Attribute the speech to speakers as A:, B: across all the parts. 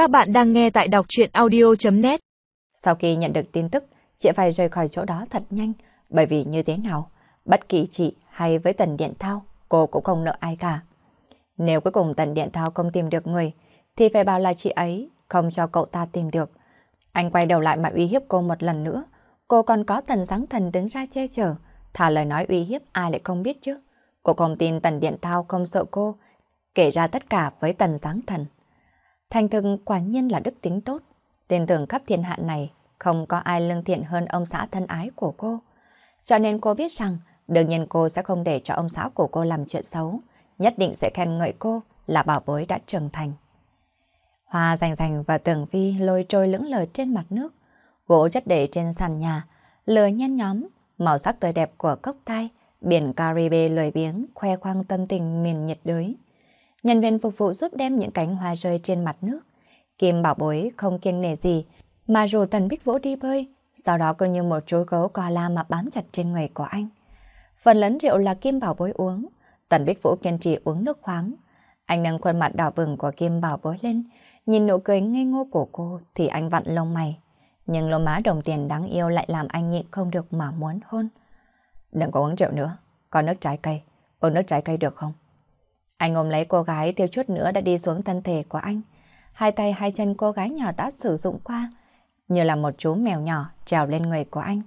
A: Các bạn đang nghe tại đọc chuyện audio.net
B: Sau khi nhận được tin tức, chị phải rời khỏi chỗ đó thật nhanh, bởi vì như thế nào, bất kỳ chị hay với Tần Điện Thao, cô cũng không nợ ai cả. Nếu cuối cùng Tần Điện Thao không tìm được người, thì phải bảo là chị ấy không cho cậu ta tìm được. Anh quay đầu lại mà uy hiếp cô một lần nữa, cô còn có Tần sáng Thần đứng ra che chở, thả lời nói uy hiếp ai lại không biết chứ. Cô không tin Tần Điện Thao không sợ cô, kể ra tất cả với Tần sáng Thần. Thành thực quả nhiên là đức tính tốt. Tin tưởng khắp thiên hạ này không có ai lương thiện hơn ông xã thân ái của cô. Cho nên cô biết rằng đương nhiên cô sẽ không để cho ông xã của cô làm chuyện xấu. Nhất định sẽ khen ngợi cô là bảo bối đã trưởng thành. Hoa rành rành và tường vi lôi trôi lững lờ trên mặt nước. Gỗ chất để trên sàn nhà, lửa nhen nhóm, màu sắc tươi đẹp của cốc tai, biển Caribe lười biếng, khoe khoang tâm tình miền nhiệt đới. Nhân viên phục vụ giúp đem những cánh hoa rơi trên mặt nước. Kim bảo bối không kiêng nể gì, mà rủ Tần Bích Vũ đi bơi, sau đó cứ như một chú gấu co la mà bám chặt trên người của anh. Phần lớn rượu là Kim bảo bối uống, Tần Bích Vũ kiên trì uống nước khoáng. Anh nâng khuôn mặt đỏ bừng của Kim bảo bối lên, nhìn nụ cười ngây ngô của cô thì anh vặn lông mày. Nhưng lô má đồng tiền đáng yêu lại làm anh nhịn không được mà muốn hôn. Đừng có uống rượu nữa, có nước trái cây, uống nước trái cây được không? Anh ôm lấy cô gái tiêu chút nữa đã đi xuống thân thể của anh. Hai tay hai chân cô gái nhỏ đã sử dụng qua, như là một chú mèo nhỏ trèo lên người của anh.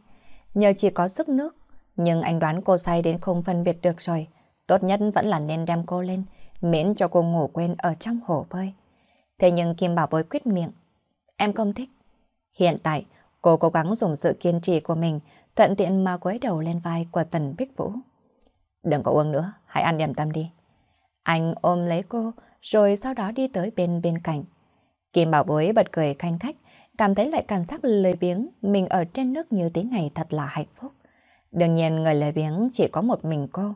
B: Nhờ chỉ có sức nước, nhưng anh đoán cô say đến không phân biệt được rồi. Tốt nhất vẫn là nên đem cô lên, miễn cho cô ngủ quên ở trong hồ bơi. Thế nhưng Kim Bảo Bối quyết miệng. Em không thích. Hiện tại, cô cố gắng dùng sự kiên trì của mình, thuận tiện mà quấy đầu lên vai của Tần Bích Vũ. Đừng có uống nữa, hãy ăn điểm tâm đi. Anh ôm lấy cô, rồi sau đó đi tới bên bên cạnh. Kim Bảo Bối bật cười khanh khách, cảm thấy loại cảm giác lười biếng mình ở trên nước như thế này thật là hạnh phúc. Đương nhiên người lười biếng chỉ có một mình cô.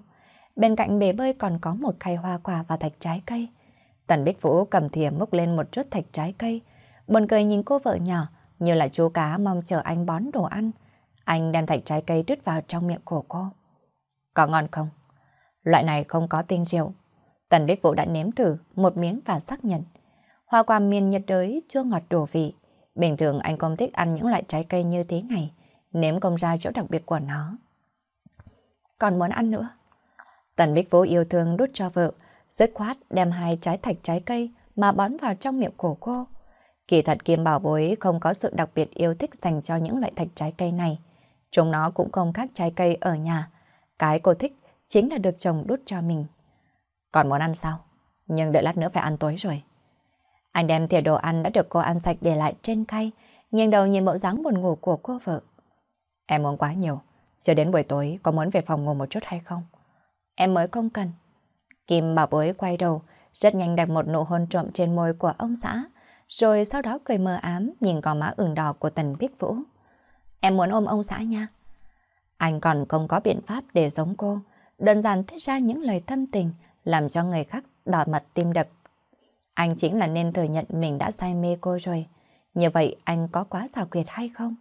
B: Bên cạnh bể bơi còn có một khay hoa quả và thạch trái cây. Tần Bích Vũ cầm thìa múc lên một chút thạch trái cây. Buồn cười nhìn cô vợ nhỏ như là chú cá mong chờ anh bón đồ ăn. Anh đem thạch trái cây đứt vào trong miệng của cô. Có ngon không? Loại này không có tinh rượu, Tần Bích Vũ đã nếm thử một miếng và xác nhận. Hoa quả miền nhiệt đới chua ngọt đổ vị. Bình thường anh không thích ăn những loại trái cây như thế này, nếm không ra chỗ đặc biệt của nó. Còn muốn ăn nữa. Tần Bích Vũ yêu thương đút cho vợ, dứt khoát đem hai trái thạch trái cây mà bón vào trong miệng của cô. Kỳ thật Kim Bảo Bối không có sự đặc biệt yêu thích dành cho những loại thạch trái cây này. Chúng nó cũng không khác trái cây ở nhà. Cái cô thích chính là được chồng đút cho mình. Còn muốn ăn sao? Nhưng đợi lát nữa phải ăn tối rồi. Anh đem thìa đồ ăn đã được cô ăn sạch để lại trên khay, nghiêng đầu nhìn bộ dáng buồn ngủ của cô vợ. Em uống quá nhiều, chờ đến buổi tối có muốn về phòng ngủ một chút hay không? Em mới không cần. Kim bảo bối quay đầu, rất nhanh đặt một nụ hôn trộm trên môi của ông xã, rồi sau đó cười mờ ám nhìn gò má ửng đỏ của Tần biết Vũ. Em muốn ôm ông xã nha. Anh còn không có biện pháp để giống cô, đơn giản thích ra những lời thâm tình, làm cho người khác đỏ mặt tim đập. Anh chính là nên thừa nhận mình đã say mê cô rồi. Như vậy anh có quá xảo quyệt hay không?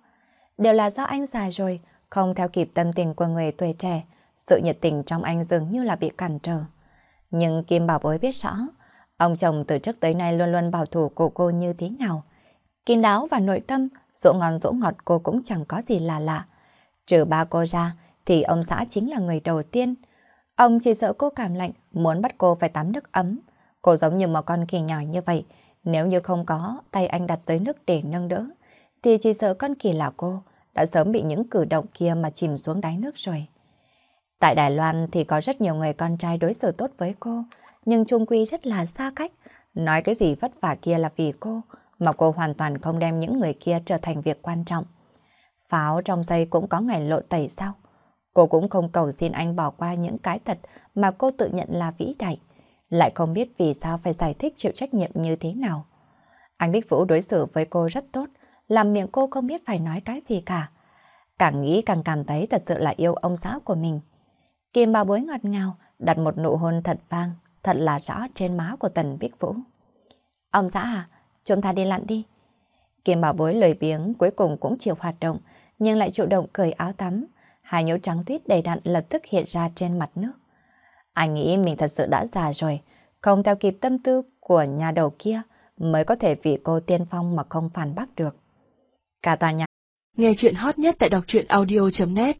B: Đều là do anh già rồi, không theo kịp tâm tình của người tuổi trẻ. Sự nhiệt tình trong anh dường như là bị cản trở. Nhưng Kim Bảo Bối biết rõ, ông chồng từ trước tới nay luôn luôn bảo thủ của cô như thế nào. Kín đáo và nội tâm, dỗ ngon dỗ ngọt cô cũng chẳng có gì là lạ. Trừ ba cô ra, thì ông xã chính là người đầu tiên, Ông chỉ sợ cô cảm lạnh, muốn bắt cô phải tắm nước ấm. Cô giống như một con kỳ nhỏ như vậy, nếu như không có tay anh đặt dưới nước để nâng đỡ, thì chỉ sợ con kỳ là cô đã sớm bị những cử động kia mà chìm xuống đáy nước rồi. Tại Đài Loan thì có rất nhiều người con trai đối xử tốt với cô, nhưng trung quy rất là xa cách. Nói cái gì vất vả kia là vì cô, mà cô hoàn toàn không đem những người kia trở thành việc quan trọng. Pháo trong dây cũng có ngày lộ tẩy sao? Cô cũng không cầu xin anh bỏ qua những cái thật mà cô tự nhận là vĩ đại. Lại không biết vì sao phải giải thích chịu trách nhiệm như thế nào. Anh Bích Vũ đối xử với cô rất tốt, làm miệng cô không biết phải nói cái gì cả. Càng nghĩ càng cảm thấy thật sự là yêu ông xã của mình. Kim bà bối ngọt ngào, đặt một nụ hôn thật vang, thật là rõ trên má của Tần Bích Vũ. Ông xã à, chúng ta đi lặn đi. Kim bảo bối lời biếng cuối cùng cũng chịu hoạt động, nhưng lại chủ động cởi áo tắm, hai nhũ trắng tuyết đầy đặn lập tức hiện ra trên mặt nước. Anh nghĩ mình thật sự đã già rồi, không theo kịp tâm tư của nhà đầu kia, mới có thể vì cô tiên phong mà không phản bác được. Cả tòa nhà.
A: Nghe chuyện hot nhất tại đọc truyện audio.net